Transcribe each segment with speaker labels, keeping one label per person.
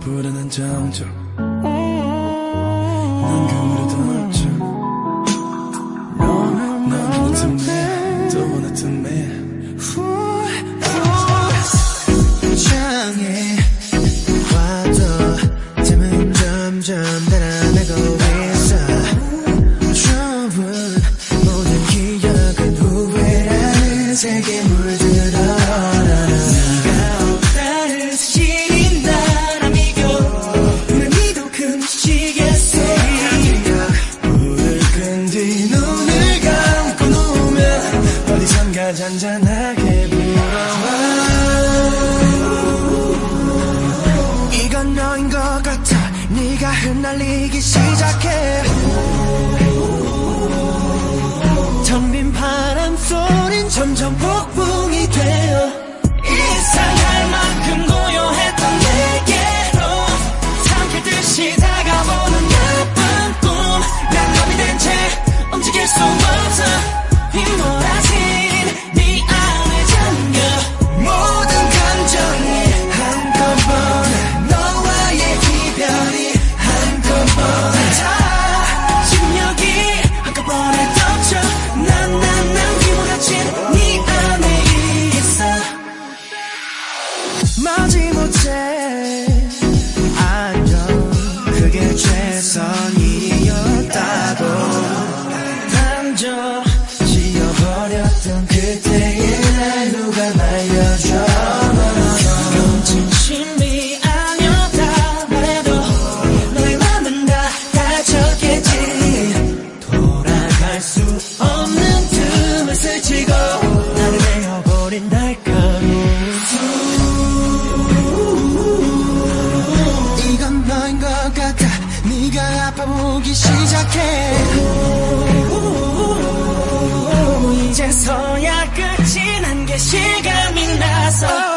Speaker 1: 불안한 정적 한잔
Speaker 2: 네가 아파 보기 시작해. 이제서야 끝이 난게 시간이 나서.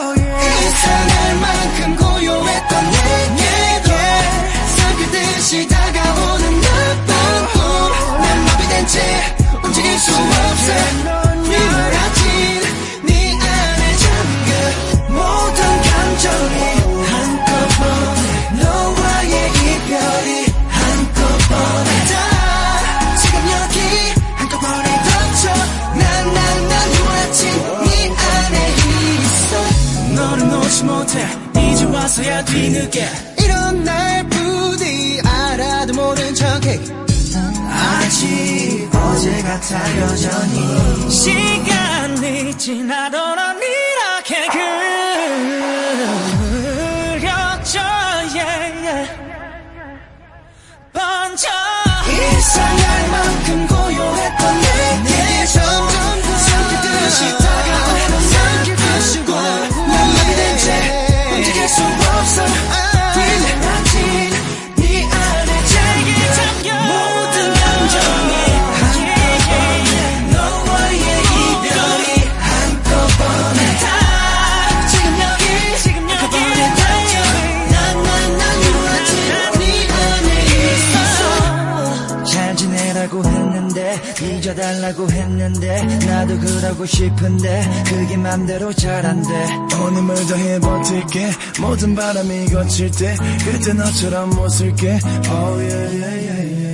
Speaker 2: 알지 못해. 이제 와서야 뒤늦게. 이런 날 부디 알아도 모른 척해. 아직 어제 같아 여전히 시간이 지나도록 이렇게 그려져 yeah, yeah. 번져 이상할 만큼 잊어달라고 했는데 나도 그러고 싶은데 그게 맘대로 잘 안 돼.
Speaker 1: 오늘을 더해 버틸게. 모든 바람이 거칠 때 그때 너처럼 웃을게. Oh yeah yeah yeah, yeah.